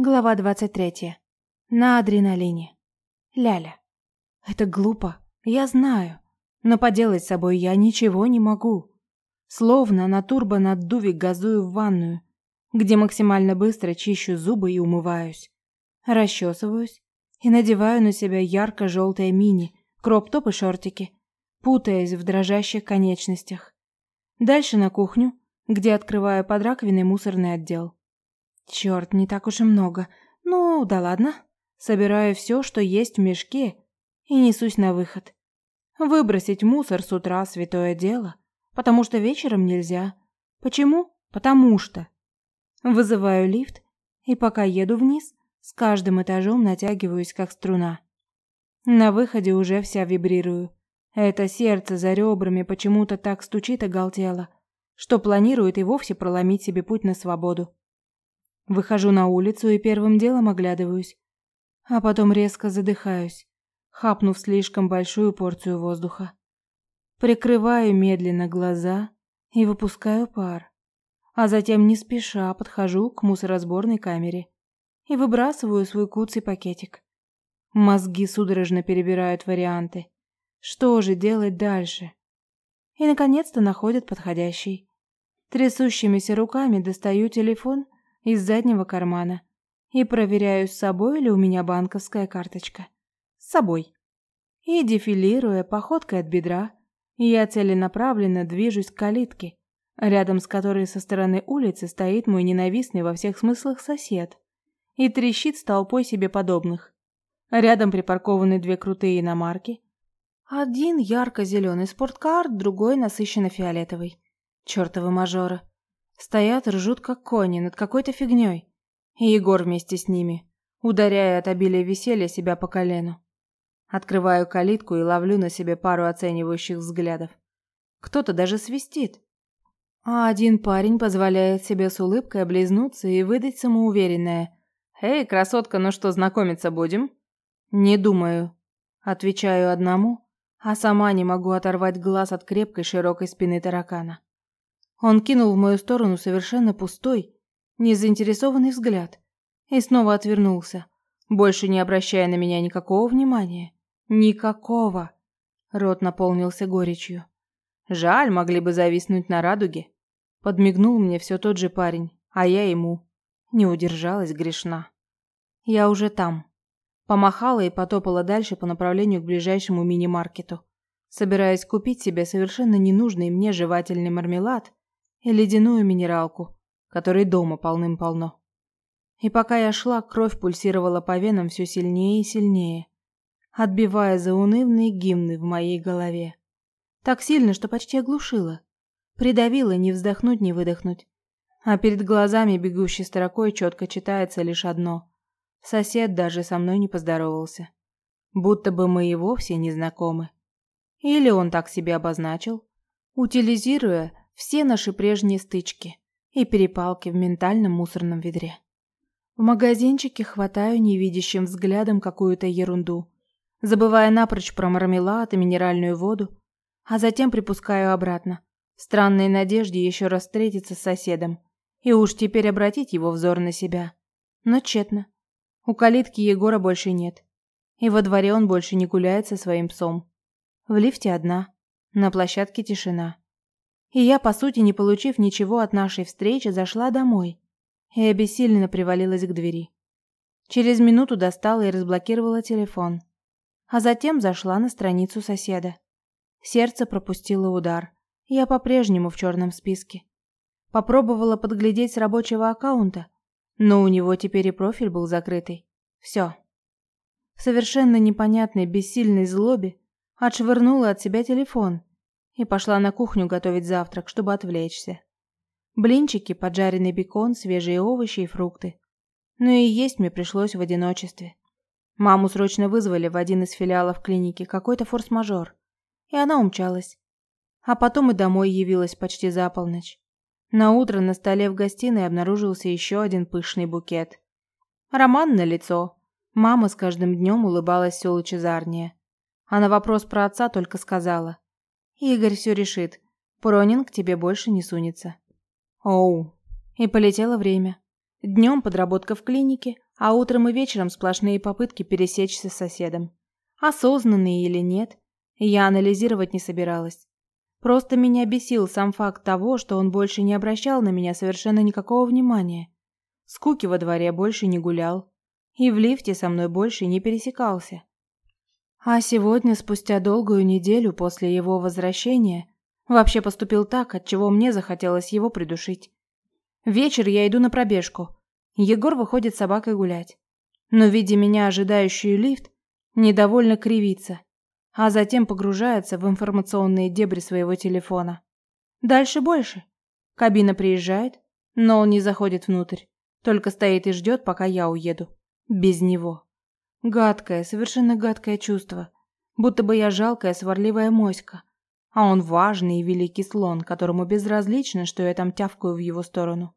Глава 23. На адреналине. Ляля. Это глупо, я знаю, но поделать с собой я ничего не могу. Словно на турбо-наддуве газую в ванную, где максимально быстро чищу зубы и умываюсь. Расчесываюсь и надеваю на себя ярко-желтое мини, кроп-топ и шортики, путаясь в дрожащих конечностях. Дальше на кухню, где открываю под раковиной мусорный отдел. Черт, не так уж и много. Ну, да ладно. Собираю все, что есть в мешке, и несусь на выход. Выбросить мусор с утра – святое дело, потому что вечером нельзя. Почему? Потому что. Вызываю лифт, и пока еду вниз, с каждым этажом натягиваюсь, как струна. На выходе уже вся вибрирую. Это сердце за ребрами почему-то так стучит оголтело, что планирует и вовсе проломить себе путь на свободу. Выхожу на улицу и первым делом оглядываюсь, а потом резко задыхаюсь, хапнув слишком большую порцию воздуха. Прикрываю медленно глаза и выпускаю пар, а затем не спеша подхожу к мусоросборной камере и выбрасываю свой куцый пакетик. Мозги судорожно перебирают варианты. Что же делать дальше? И наконец-то находят подходящий. Трясущимися руками достаю телефон – из заднего кармана и проверяю, с собой ли у меня банковская карточка. С собой. И дефилируя походкой от бедра, я целенаправленно движусь к калитке, рядом с которой со стороны улицы стоит мой ненавистный во всех смыслах сосед и трещит с толпой себе подобных. Рядом припаркованы две крутые иномарки. Один ярко-зеленый спорткар, другой насыщенно-фиолетовый. Чёртовы мажоры. Стоят, ржут как кони над какой-то фигней. И Егор вместе с ними, ударяя от обилия веселья себя по колену. Открываю калитку и ловлю на себе пару оценивающих взглядов. Кто-то даже свистит. А один парень позволяет себе с улыбкой облизнуться и выдать самоуверенное. «Эй, красотка, ну что, знакомиться будем?» «Не думаю». Отвечаю одному, а сама не могу оторвать глаз от крепкой широкой спины таракана. Он кинул в мою сторону совершенно пустой, незаинтересованный взгляд и снова отвернулся, больше не обращая на меня никакого внимания. Никакого. Рот наполнился горечью. Жаль, могли бы зависнуть на радуге. Подмигнул мне все тот же парень, а я ему. Не удержалась грешна. Я уже там. Помахала и потопала дальше по направлению к ближайшему мини-маркету, собираясь купить себе совершенно ненужный мне жевательный мармелад и ледяную минералку, которой дома полным-полно. И пока я шла, кровь пульсировала по венам все сильнее и сильнее, отбивая заунывные гимны в моей голове. Так сильно, что почти оглушила. Придавила ни вздохнуть, ни выдохнуть. А перед глазами бегущей строкой четко читается лишь одно. Сосед даже со мной не поздоровался. Будто бы мы и вовсе не знакомы. Или он так себе обозначил, утилизируя все наши прежние стычки и перепалки в ментальном мусорном ведре. В магазинчике хватаю невидящим взглядом какую-то ерунду, забывая напрочь про мармелад и минеральную воду, а затем припускаю обратно, в странной надежде еще раз встретиться с соседом и уж теперь обратить его взор на себя. Но тщетно. У калитки Егора больше нет, и во дворе он больше не гуляет со своим псом. В лифте одна, на площадке тишина. И я, по сути, не получив ничего от нашей встречи, зашла домой и обессиленно привалилась к двери. Через минуту достала и разблокировала телефон, а затем зашла на страницу соседа. Сердце пропустило удар. Я по-прежнему в черном списке. Попробовала подглядеть с рабочего аккаунта, но у него теперь и профиль был закрытый. Все. В совершенно непонятной бессильной злобе отшвырнула от себя телефон и пошла на кухню готовить завтрак, чтобы отвлечься. Блинчики, поджаренный бекон, свежие овощи и фрукты. Но и есть мне пришлось в одиночестве. Маму срочно вызвали в один из филиалов клиники, какой-то форс-мажор, и она умчалась. А потом и домой явилась почти за полночь. На утро на столе в гостиной обнаружился еще один пышный букет. Роман на лицо. Мама с каждым днем улыбалась все лучезарнее. А на вопрос про отца только сказала: Игорь все решит. Пронин к тебе больше не сунется. Оу. И полетело время. Днем подработка в клинике, А утром и вечером сплошные попытки пересечься с соседом. Осознанные или нет, я анализировать не собиралась. Просто меня бесил сам факт того, что он больше не обращал на меня совершенно никакого внимания. Скуки во дворе больше не гулял. И в лифте со мной больше не пересекался. А сегодня, спустя долгую неделю после его возвращения, вообще поступил так, от чего мне захотелось его придушить. Вечер я иду на пробежку. Егор выходит с собакой гулять. Но, видя меня, ожидающую лифт, недовольно кривится, а затем погружается в информационные дебри своего телефона. Дальше больше. Кабина приезжает, но он не заходит внутрь, только стоит и ждет, пока я уеду. Без него. Гадкое, совершенно гадкое чувство. Будто бы я жалкая, сварливая моська. А он важный и великий слон, которому безразлично, что я там тявкаю в его сторону.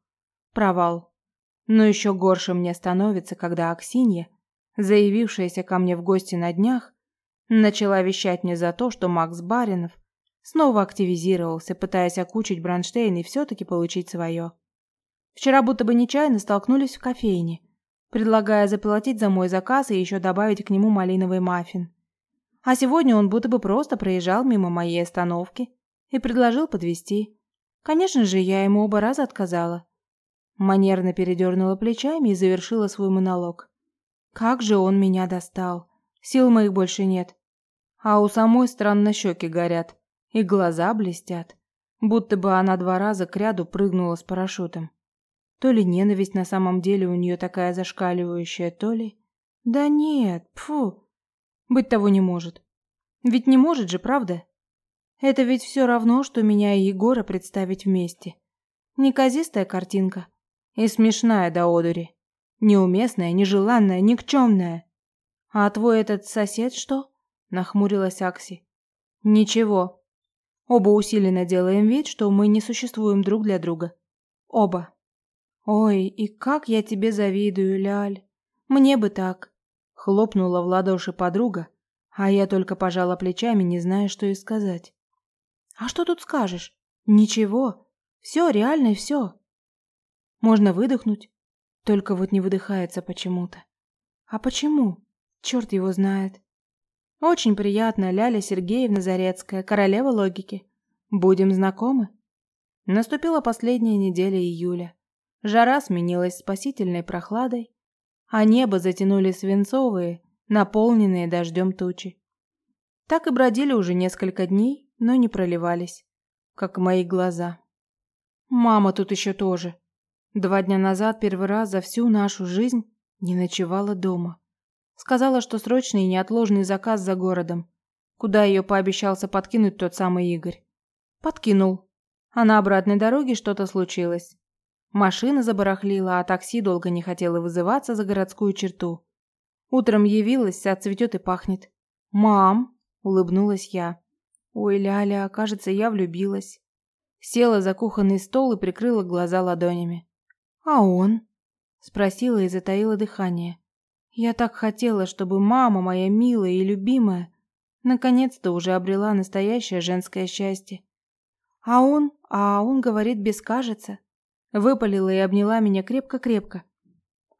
Провал. Но еще горше мне становится, когда Аксинья, заявившаяся ко мне в гости на днях, начала вещать мне за то, что Макс Баринов снова активизировался, пытаясь окучить Бронштейн и все-таки получить свое. Вчера будто бы нечаянно столкнулись в кофейне – предлагая заплатить за мой заказ и еще добавить к нему малиновый маффин. А сегодня он будто бы просто проезжал мимо моей остановки и предложил подвезти. Конечно же, я ему оба раза отказала. Манерно передернула плечами и завершила свой монолог. Как же он меня достал. Сил моих больше нет. А у самой странно щеки горят и глаза блестят, будто бы она два раза кряду прыгнула с парашютом. То ли ненависть на самом деле у нее такая зашкаливающая, то ли... Да нет, фу. Быть того не может. Ведь не может же, правда? Это ведь все равно, что меня и Егора представить вместе. Неказистая картинка. И смешная до одури. Неуместная, нежеланная, никчемная. А твой этот сосед что? Нахмурилась Акси. Ничего. Оба усиленно делаем вид, что мы не существуем друг для друга. Оба. Ой, и как я тебе завидую, Ляль. Мне бы так. Хлопнула в ладоши подруга, а я только пожала плечами, не зная, что и сказать. А что тут скажешь? Ничего. Все реально все. Можно выдохнуть, только вот не выдыхается почему-то. А почему? Черт его знает. Очень приятно, Ляля Сергеевна Зарецкая, королева логики. Будем знакомы? Наступила последняя неделя июля. Жара сменилась спасительной прохладой, а небо затянули свинцовые, наполненные дождем тучи. Так и бродили уже несколько дней, но не проливались, как мои глаза. Мама тут еще тоже. Два дня назад первый раз за всю нашу жизнь не ночевала дома. Сказала, что срочный и неотложный заказ за городом, куда ее пообещался подкинуть тот самый Игорь. Подкинул. А на обратной дороге что-то случилось. Машина забарахлила, а такси долго не хотело вызываться за городскую черту. Утром явилась, отцветет и пахнет. «Мам!» – улыбнулась я. «Ой, Ляля, кажется, я влюбилась». Села за кухонный стол и прикрыла глаза ладонями. «А он?» – спросила и затаила дыхание. Я так хотела, чтобы мама моя милая и любимая наконец-то уже обрела настоящее женское счастье. А он, а он говорит без кажется. Выпалила и обняла меня крепко-крепко.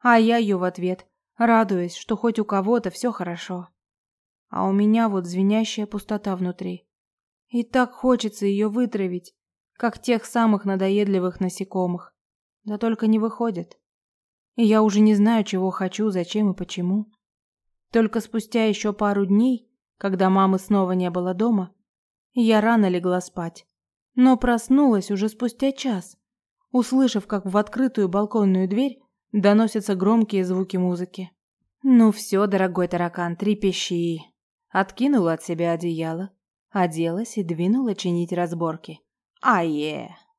А я ее в ответ, радуясь, что хоть у кого-то все хорошо. А у меня вот звенящая пустота внутри. И так хочется ее вытравить, как тех самых надоедливых насекомых. Да только не выходит. И я уже не знаю, чего хочу, зачем и почему. Только спустя еще пару дней, когда мамы снова не было дома, я рано легла спать. Но проснулась уже спустя час услышав, как в открытую балконную дверь доносятся громкие звуки музыки. «Ну все, дорогой таракан, трепещи!» Откинула от себя одеяло, оделась и двинула чинить разборки. «Ае!»